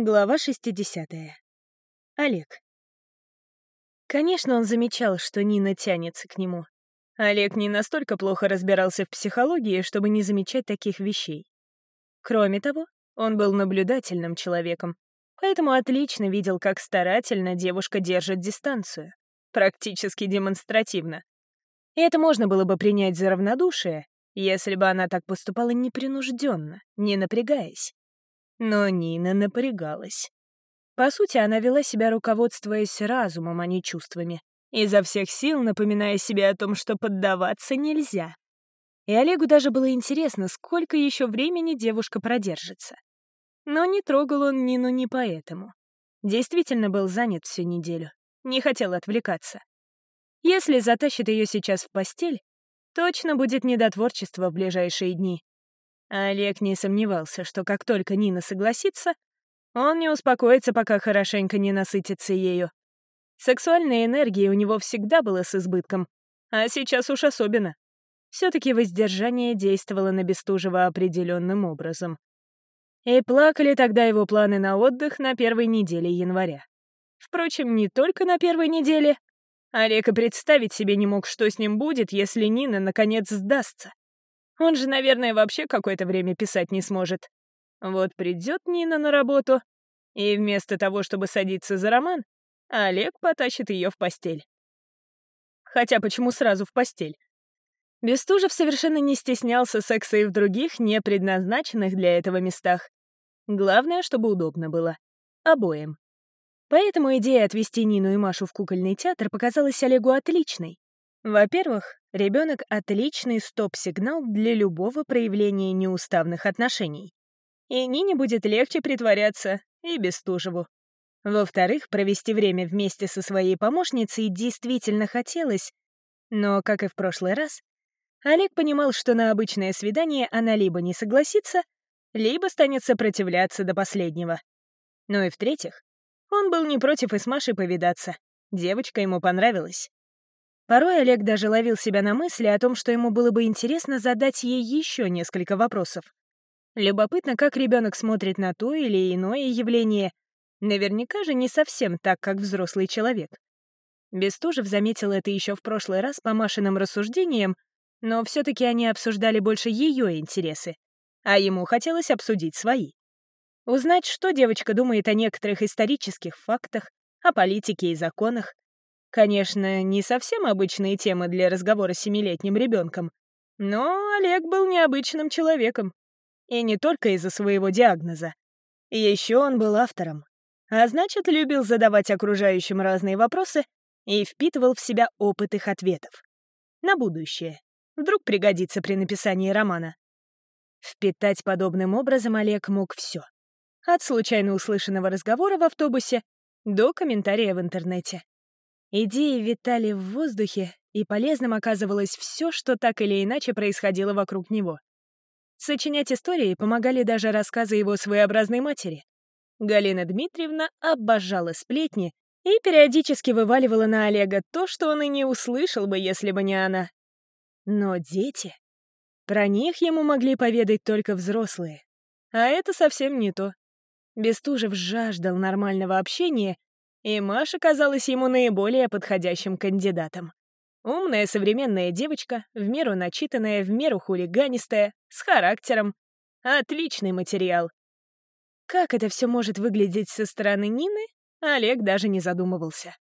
Глава 60. Олег. Конечно, он замечал, что Нина тянется к нему. Олег не настолько плохо разбирался в психологии, чтобы не замечать таких вещей. Кроме того, он был наблюдательным человеком, поэтому отлично видел, как старательно девушка держит дистанцию. Практически демонстративно. И это можно было бы принять за равнодушие, если бы она так поступала непринужденно, не напрягаясь. Но Нина напрягалась. По сути, она вела себя, руководствуясь разумом, а не чувствами, изо всех сил напоминая себе о том, что поддаваться нельзя. И Олегу даже было интересно, сколько еще времени девушка продержится. Но не трогал он Нину не поэтому. Действительно был занят всю неделю, не хотел отвлекаться. Если затащит ее сейчас в постель, точно будет недотворчество в ближайшие дни. Олег не сомневался, что как только Нина согласится, он не успокоится, пока хорошенько не насытится ею. Сексуальной энергии у него всегда было с избытком, а сейчас уж особенно. Все-таки воздержание действовало на Бестужева определенным образом. И плакали тогда его планы на отдых на первой неделе января. Впрочем, не только на первой неделе. Олег и представить себе не мог, что с ним будет, если Нина наконец сдастся. Он же, наверное, вообще какое-то время писать не сможет. Вот придет Нина на работу, и вместо того, чтобы садиться за роман, Олег потащит ее в постель. Хотя почему сразу в постель? Бестужев совершенно не стеснялся секса и в других, не предназначенных для этого местах. Главное, чтобы удобно было. Обоим. Поэтому идея отвезти Нину и Машу в кукольный театр показалась Олегу отличной. Во-первых, ребенок — отличный стоп-сигнал для любого проявления неуставных отношений. И Нине будет легче притворяться, и Бестужеву. Во-вторых, провести время вместе со своей помощницей действительно хотелось, но, как и в прошлый раз, Олег понимал, что на обычное свидание она либо не согласится, либо станет сопротивляться до последнего. Ну и в-третьих, он был не против и с Машей повидаться. Девочка ему понравилась. Порой Олег даже ловил себя на мысли о том, что ему было бы интересно задать ей еще несколько вопросов. Любопытно, как ребенок смотрит на то или иное явление. Наверняка же не совсем так, как взрослый человек. Бестужев заметил это еще в прошлый раз по Машиным рассуждениям, но все-таки они обсуждали больше ее интересы, а ему хотелось обсудить свои. Узнать, что девочка думает о некоторых исторических фактах, о политике и законах, Конечно, не совсем обычные темы для разговора с семилетним ребенком, но Олег был необычным человеком. И не только из-за своего диагноза. Еще он был автором. А значит, любил задавать окружающим разные вопросы и впитывал в себя опыт их ответов. На будущее. Вдруг пригодится при написании романа. Впитать подобным образом Олег мог все. От случайно услышанного разговора в автобусе до комментария в интернете. Идеи витали в воздухе, и полезным оказывалось все, что так или иначе происходило вокруг него. Сочинять истории помогали даже рассказы его своеобразной матери. Галина Дмитриевна обожала сплетни и периодически вываливала на Олега то, что он и не услышал бы, если бы не она. Но дети... Про них ему могли поведать только взрослые. А это совсем не то. Бестужев жаждал нормального общения и Маша казалась ему наиболее подходящим кандидатом. Умная современная девочка, в меру начитанная, в меру хулиганистая, с характером. Отличный материал. Как это все может выглядеть со стороны Нины, Олег даже не задумывался.